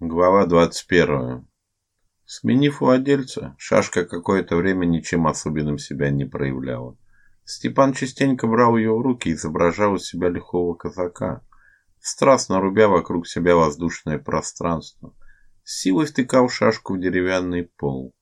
Глава 21. Сменив владельца, шашка какое-то время ничем особенным себя не проявляла. Степан частенько брал ее в руки и изображал из себя лихого казака, страстно рубя вокруг себя воздушное пространство. Силой втыкал шашку в деревянный пол.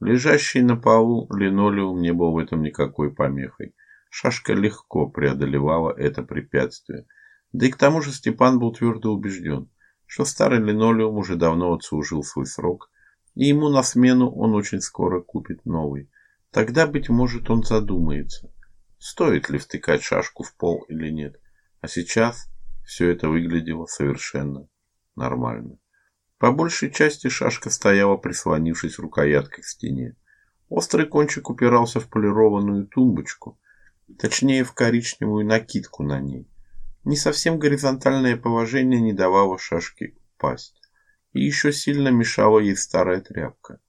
Лежащий на полу линолеум не был в этом никакой помехой. Шашка легко преодолевала это препятствие. Да и к тому же Степан был твердо убежден, что старый линолеум уже давно отслужил свой срок, и ему на смену он очень скоро купит новый. Тогда, быть может, он задумается, стоит ли втыкать шашку в пол или нет. А сейчас все это выглядело совершенно нормально. По большей части шашка стояла, прислонившись рукояткой к стене. Острый кончик упирался в полированную тумбочку, точнее в коричневую накидку на ней. Не совсем горизонтальное положение не давало шашке упасть. И еще сильно мешала ей старая тряпка,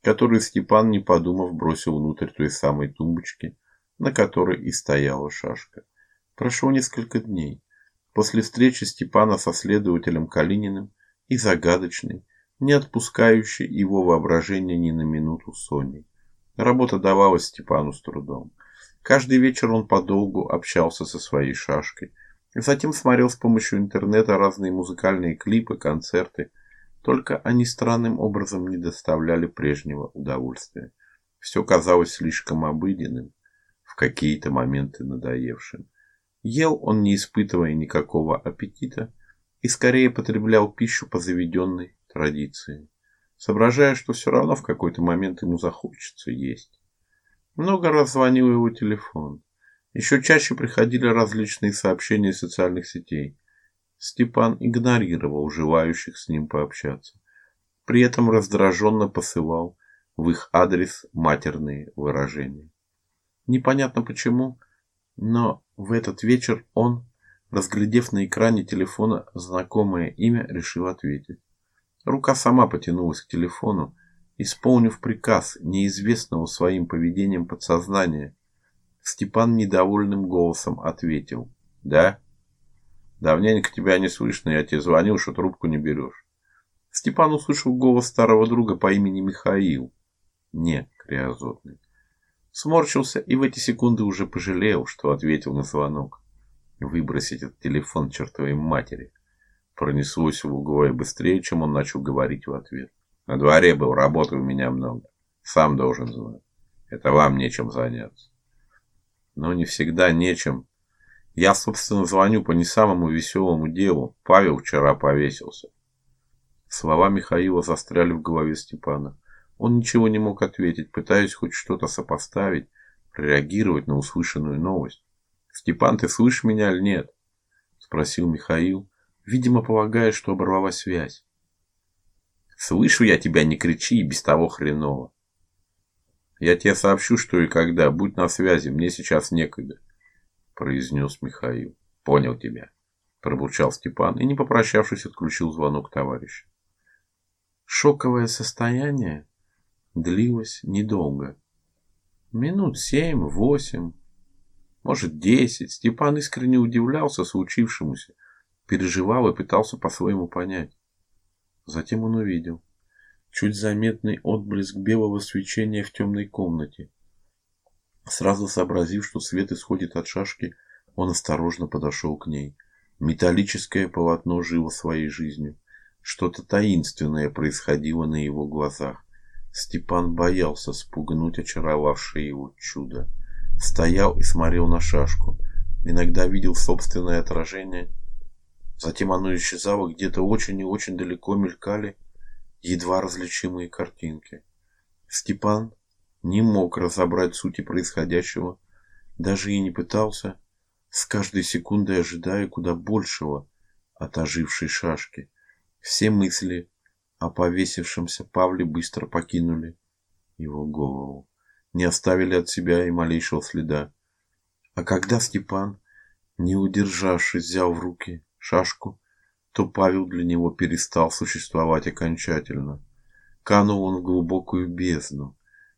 которую Степан, не подумав, бросил внутрь той самой тумбочки, на которой и стояла шашка. Прошло несколько дней. После встречи Степана со следователем Калининым и загадочной, не отпускающей его воображение ни на минуту Соней. Работа давалась Степану с трудом. Каждый вечер он подолгу общался со своей шашкой, Затем смотрел с помощью интернета разные музыкальные клипы, концерты. Только они странным образом не доставляли прежнего удовольствия. Все казалось слишком обыденным, в какие-то моменты надоевшим. Ел он не испытывая никакого аппетита и скорее потреблял пищу по заведенной традиции, соображая, что все равно в какой-то момент ему захочется есть. Много раз звонил его телефон. Еще чаще приходили различные сообщения социальных сетей. Степан игнорировал желающих с ним пообщаться. При этом раздраженно посылал в их адрес матерные выражения. Непонятно почему, но в этот вечер он, разглядев на экране телефона знакомое имя, решил ответить. Рука сама потянулась к телефону, исполнив приказ неизвестного своим поведением подсознания, Степан недовольным голосом ответил. Да? Давненько тебя не слышно, я тебе звонил, что трубку не берешь. Степан услышал голос старого друга по имени Михаил. Не, криозотный. Сморщился и в эти секунды уже пожалел, что ответил на звонок. Выбросить этот телефон чертовой матери. Пронеслось в угловое быстрее, чем он начал говорить в ответ. На дворе был, работы у меня много. Сам должен знать. Это вам нечем заняться но не всегда нечем. Я, собственно, звоню по не самому веселому делу. Павел вчера повесился. Слова Михаила застряли в голове Степана. Он ничего не мог ответить, пытаясь хоть что-то сопоставить, реагировать на услышанную новость. Степан, ты слышишь меня или нет? спросил Михаил, видимо, полагая, что оборвалась связь. Слышу я тебя, не кричи, и без того хреново. Я тебе сообщу, что и когда. Будь на связи, мне сейчас некогда, произнес Михаил. Понял тебя, пробурчал Степан и, не попрощавшись, отключил звонок товарища. Шоковое состояние длилось недолго. Минут семь, восемь, может, десять. Степан искренне удивлялся случившемуся, переживал и пытался по-своему понять. Затем он увидел чуть заметный отблеск белого свечения в темной комнате. Сразу сообразив, что свет исходит от шашки, он осторожно подошел к ней. Металлическое полотно жило своей жизнью. Что-то таинственное происходило на его глазах. Степан боялся спугнуть очаровавшее его чудо. Стоял и смотрел на шашку. Иногда видел собственное отражение. Затем оно исчезало, где-то очень и очень далеко мелькали едва различимые картинки. Степан не мог разобрать сути происходящего, даже и не пытался, с каждой секундой ожидая куда большего от ожившей шашки. Все мысли о повесившемся Павле быстро покинули его голову, не оставили от себя и малейшего следа. А когда Степан, не удержавшись, взял в руки шашку, то Павел для него перестал существовать окончательно. Канул он в глубокую бездну.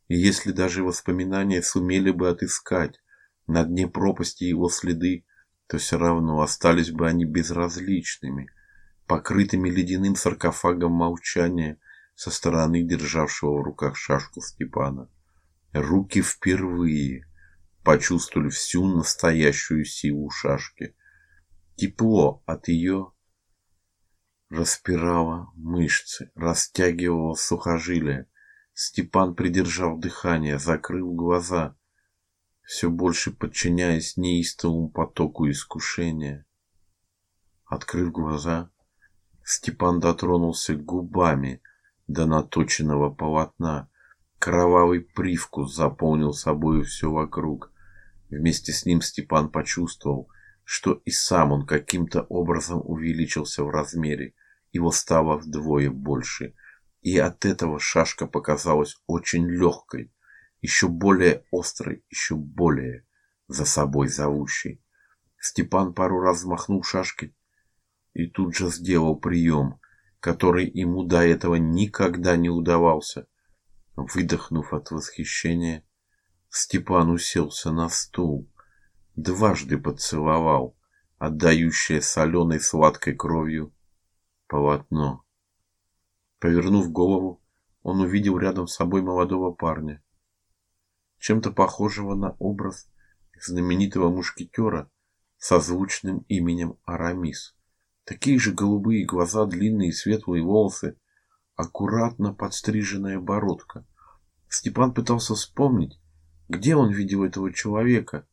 И если даже воспоминания сумели бы отыскать на дне пропасти его следы, то все равно остались бы они безразличными, покрытыми ледяным саркофагом молчания со стороны державшего в руках шашку Степана. Руки впервые почувствовали всю настоящую силу шашки. Тепло от ее распирало мышцы, растягивало сухожилия. Степан придержал дыхание, закрыл глаза, все больше подчиняясь неистовому потоку искушения. Открыв глаза, Степан дотронулся губами до наточенного полотна. Кровавый привкус заполнил собой все вокруг. Вместе с ним Степан почувствовал, что и сам он каким-то образом увеличился в размере. Его стало вдвое больше, и от этого шашка показалась очень легкой, еще более острой, еще более за собой зовущей. Степан пару раз взмахнул шашкой и тут же сделал прием, который ему до этого никогда не удавался. Выдохнув от восхищения, Степан уселся на стул, дважды поцеловал отдающее соленой сладкой кровью полотно. Повернув голову, он увидел рядом с собой молодого парня, чем-то похожего на образ знаменитого мушкетера со звучным именем Арамис. Такие же голубые глаза, длинные светлые волосы, аккуратно подстриженная бородка. Степан пытался вспомнить, где он видел этого человека,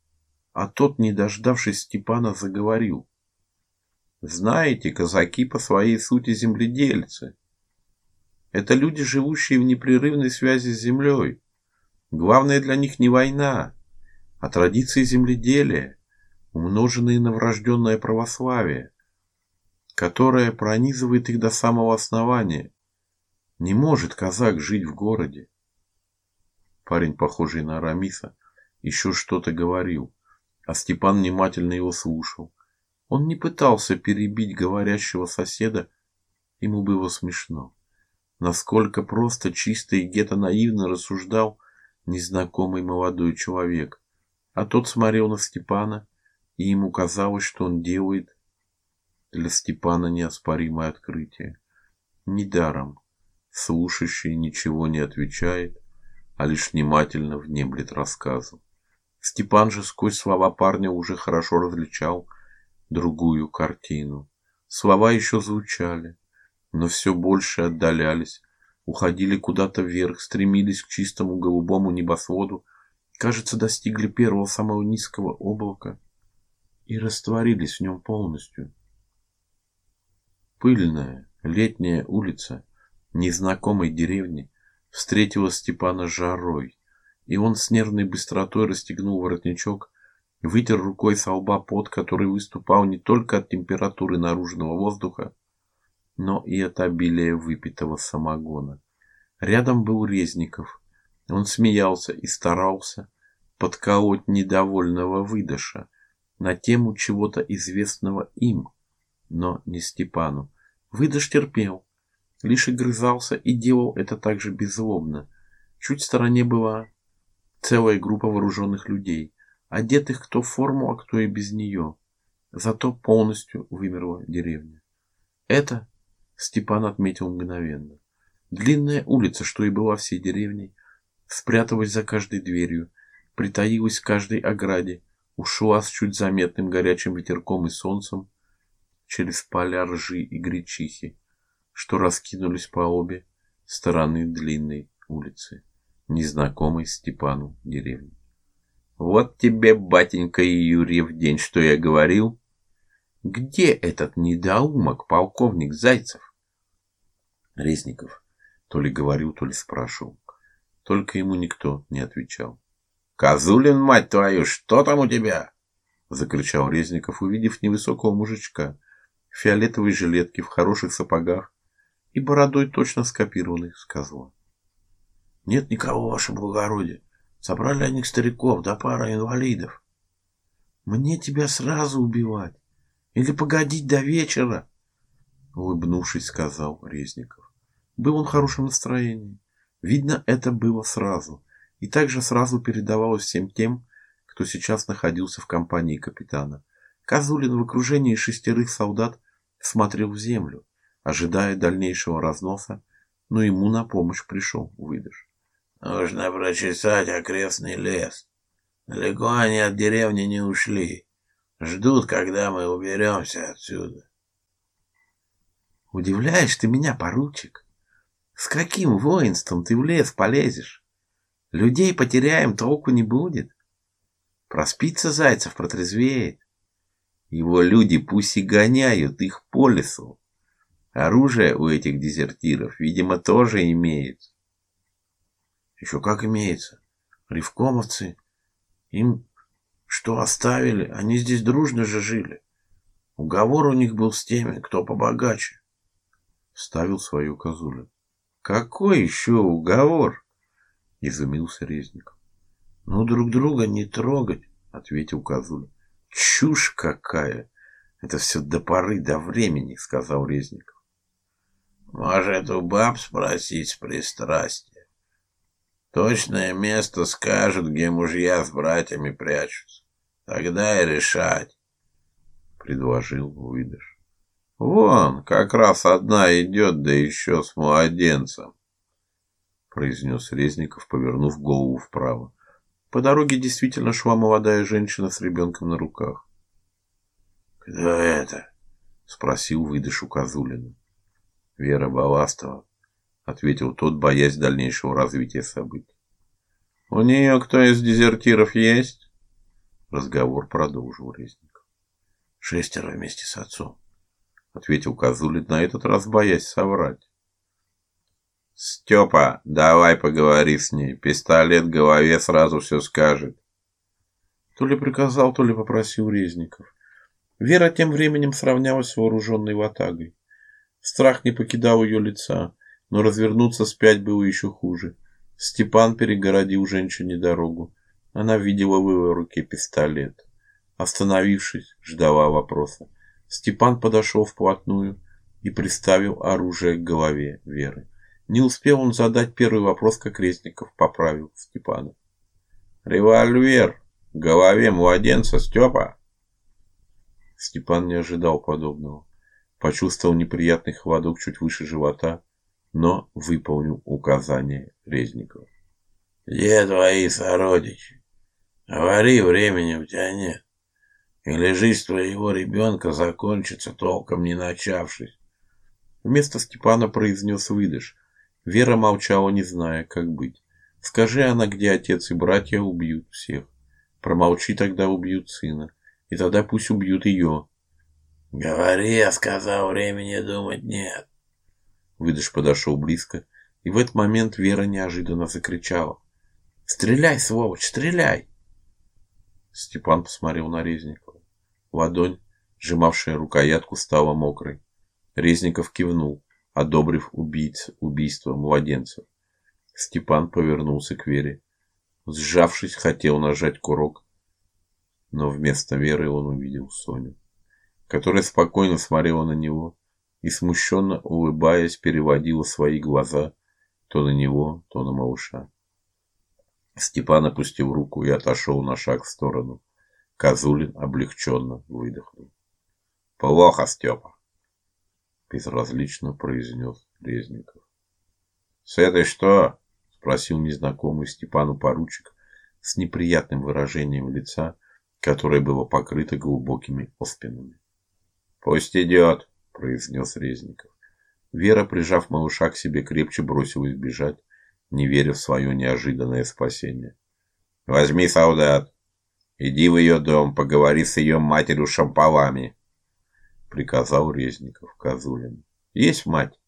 а тот, не дождавшись Степана, заговорил. Знаете, казаки по своей сути земледельцы. Это люди, живущие в непрерывной связи с землей. Главное для них не война, а традиции земледелия, умноженные на врожденное православие, которое пронизывает их до самого основания. Не может казак жить в городе. Парень, похожий на Арамиса, еще что-то говорил, а Степан внимательно его слушал. Он не пытался перебить говорящего соседа, ему было смешно. Насколько просто, чисто и где-то наивно рассуждал незнакомый молодой человек. А тот смотрел на Степана, и ему казалось, что он делает для Степана неоспоримое открытие. Недаром слушающий ничего не отвечает, а лишь внимательно внемлет рассказу. Степан же сквозь слова парня уже хорошо различал другую картину. Слова еще звучали, но все больше отдалялись, уходили куда-то вверх, стремились к чистому голубому небосводу, кажется, достигли первого самого низкого облака и растворились в нем полностью. Пыльная летняя улица незнакомой деревни встретила Степана жарой, и он с нервной быстротой расстегнул воротничок, вытер рукой со лба пот, который выступал не только от температуры наружного воздуха, но и от обилия выпитого самогона. Рядом был Резников. Он смеялся и старался подколоть недовольного выдоша на тему чего-то известного им, но не Степану. Выдош терпел, лишь огрызался и делал это так же беззлобно. Чуть в стороне была целая группа вооруженных людей, одетых кто в форму, а кто и без нее. Зато полностью вымерла деревня. Это Степан отметил мгновенно. Длинная улица, что и была всей деревней, спряталась за каждой дверью, притаилась в каждой ограде, ушла с чуть заметным горячим ветерком и солнцем через поля ржи и гречихи, что раскинулись по обе стороны длинной улицы, незнакомой Степану деревни. Вот тебе, батенька и Юрьев день, что я говорил. Где этот недоумок, полковник Зайцев? Резников то ли говорил, то ли спрашивал. Только ему никто не отвечал. Козулин, мать твою, что там у тебя? закричал Резников, увидев невысокого мужичка в фиолетовой жилетке, в хороших сапогах и бородой точно скопированной с козла. Нет никого, ваше благородие. Собрали они стариков, да пара инвалидов. Мне тебя сразу убивать или погодить до вечера? Улыбнувшись, сказал Резников. Был он в хорошем настроении. Видно, это было сразу. И также сразу передавалось всем тем, кто сейчас находился в компании капитана. Козулин в окружении шестерых солдат смотрел в землю, ожидая дальнейшего разноса, но ему на помощь пришел выдыш. Нужно прочесать окрестный лес. Далеко они от деревни не ушли. Ждут, когда мы уберемся отсюда. Удивляешь ты меня, поручик. С каким воинством ты в лес полезешь? Людей потеряем, толку не будет. Проспится Зайцев, протрезвеет. Его люди пусть и гоняют их по лесу. Оружие у этих дезертиров, видимо, тоже имеется. Еще как имеется. Ревкомовцы. Им что оставили? Они здесь дружно же жили. Уговор у них был с теми, кто побогаче. Ставил свою козулю. Какой еще уговор? Изумился Резник. Ну, друг друга не трогать, ответил Козуля. Чушь какая! Это все до поры, до времени, сказал Резников. Может, у баб спросить с пристрастия. Точное место скажут, где мужья с братьями прячутся. Тогда и решать, — предложил выдыш. Вон, как раз одна идет, да еще с младенцем, — произнес Резников, повернув голову вправо. По дороге действительно шла молодая женщина с ребенком на руках. — Кто это? — спросил выдыш у Козулина. — Вера Баластова, — ответил тот, боясь дальнейшего развития событий. — У нее кто из дезертиров есть? Разговор продолжил Резников. — Шестеро вместе с отцом, — ответил Козулин, на этот раз боясь соврать. — Степа, давай поговори с ней. Пистолет в голове сразу все скажет. То ли приказал, то ли попросил Резников. Вера тем временем сравнялась с вооруженной ватагой. Страх не покидал ее лица, но развернуться спять было еще хуже. Степан перегородил женщине дорогу. Она видела в его руке пистолет. Остановившись, ждала вопроса. Степан подошел вплотную и приставил оружие к голове Веры. Не успел он задать первый вопрос, как Резников поправил Степана. «Револьвер! В голове младенца, Степа!» Степан не ожидал подобного. Почувствовал неприятный холодок чуть выше живота, но выполнил указание Резникова. «Где твои сородичи? Говори, времени у тебя нет. Или жизнь твоего ребенка закончится, толком не начавшись». Вместо Степана произнес выдыш. Вера молчала, не зная, как быть. Скажи она, где отец и братья убьют всех. Промолчи, тогда убьют сына. И тогда пусть убьют ее. Говори, я сказал, времени думать нет. Выдыш подошел близко, и в этот момент Вера неожиданно закричала. «Стреляй, сволочь, стреляй!» Степан посмотрел на Резникова. Ладонь, сжимавшая рукоятку, стала мокрой. Резников кивнул, одобрив убийц, убийство младенцев. Степан повернулся к Вере. Сжавшись, хотел нажать курок, но вместо Веры он увидел Соню, которая спокойно смотрела на него и, смущенно улыбаясь, переводила свои глаза то на него, то на малыша. Степан опустил руку и отошел на шаг в сторону. Козулин облегченно выдохнул. «Плохо, Степа!» Безразлично произнес Резников. «С этой что?» — спросил незнакомый Степану поручик с неприятным выражением лица, которое было покрыто глубокими оспинами. «Пусть идет!» Произнес Резников. Вера, прижав малыша к себе, крепче бросилась бежать, не веря в свое неожиданное спасение. «Возьми солдат! Иди в ее дом, поговори с ее матерью шамповами!» Приказал Резников Козулин. «Есть мать?»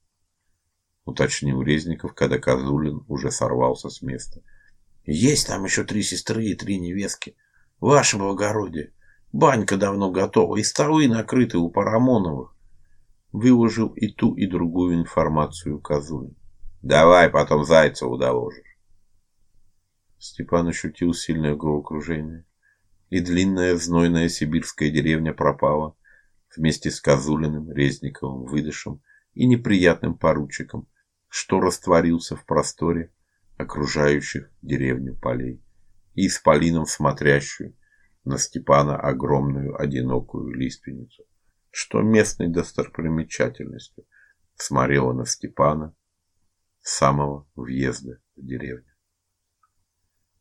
Уточнил Резников, когда Козулин уже сорвался с места. «Есть там еще три сестры и три невестки. Ваше благородие, банька давно готова, и столы накрыты у Парамоновых выложил и ту, и другую информацию Козулин. Давай, потом Зайцеву доложишь. Степан ощутил сильное головокружение, и длинная знойная сибирская деревня пропала вместе с Козулиным, Резниковым, Выдышем и неприятным поручиком, что растворился в просторе окружающих деревню полей и исполином смотрящую на Степана огромную одинокую лиственницу что местной достопримечательностью, смотрела на Степана с самого въезда в деревню.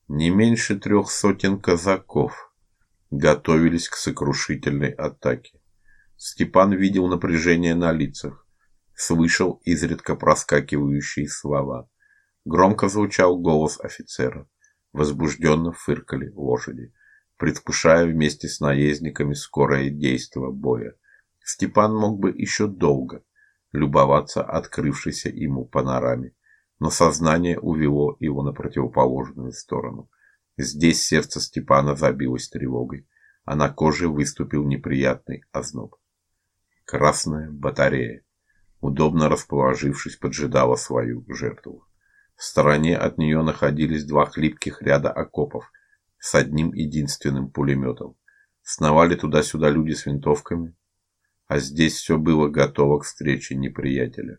Не меньше трех сотен казаков готовились к сокрушительной атаке. Степан видел напряжение на лицах, слышал изредка проскакивающие слова. Громко звучал голос офицера. Возбужденно фыркали лошади, предвкушая вместе с наездниками скорое действо боя. Степан мог бы еще долго любоваться открывшейся ему панораме, но сознание увело его на противоположную сторону. Здесь сердце Степана забилось тревогой, а на коже выступил неприятный озноб. Красная батарея, удобно расположившись, поджидала свою жертву. В стороне от нее находились два хлипких ряда окопов с одним единственным пулеметом. Сновали туда-сюда люди с винтовками, а здесь все было готово к встрече неприятеля.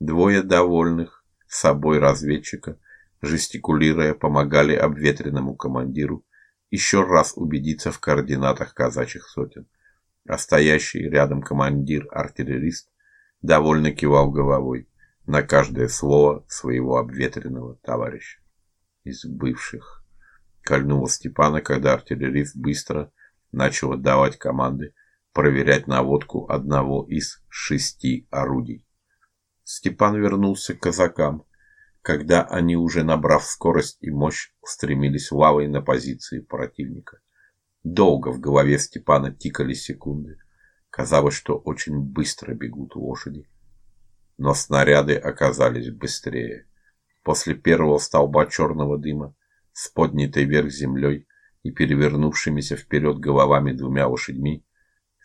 Двое довольных собой разведчика, жестикулируя, помогали обветренному командиру еще раз убедиться в координатах казачьих сотен а стоящий рядом командир-артиллерист довольно кивал головой на каждое слово своего обветренного товарища. Из бывших кольнуло Степана, когда артиллерист быстро начал отдавать команды проверять наводку одного из шести орудий. Степан вернулся к казакам, когда они уже набрав скорость и мощь, устремились лавой на позиции противника. Долго в голове Степана тикали секунды. Казалось, что очень быстро бегут лошади. Но снаряды оказались быстрее. После первого столба черного дыма с поднятой вверх землей и перевернувшимися вперед головами двумя лошадьми,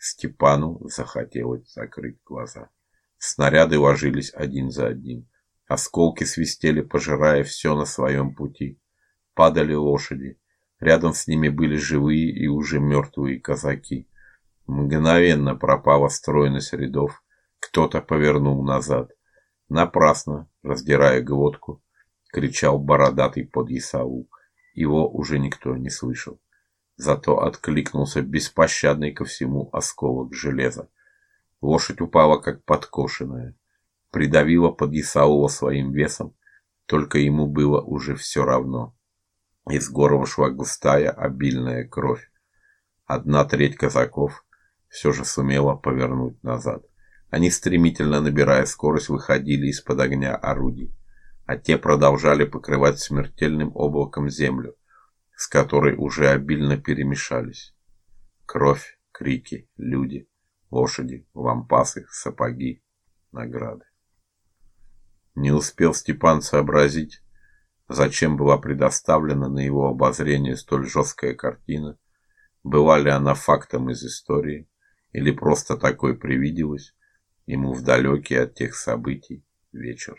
Степану захотелось закрыть глаза. Снаряды ложились один за одним. Осколки свистели, пожирая все на своем пути. Падали лошади, Рядом с ними были живые и уже мертвые казаки. Мгновенно пропала стройность рядов. Кто-то повернул назад. Напрасно, раздирая глотку, кричал бородатый под Исаул. Его уже никто не слышал. Зато откликнулся беспощадный ко всему осколок железа. Лошадь упала как подкошенная, придавила под Исаула своим весом, только ему было уже все равно. Из горла шла густая, обильная кровь. Одна треть казаков все же сумела повернуть назад. Они стремительно набирая скорость выходили из-под огня орудий, а те продолжали покрывать смертельным облаком землю, с которой уже обильно перемешались кровь, крики, люди, лошади, лампасы, сапоги, награды. Не успел Степан сообразить, Зачем была предоставлена на его обозрение столь жесткая картина? Была ли она фактом из истории или просто такой привиделась ему в далекий от тех событий вечер?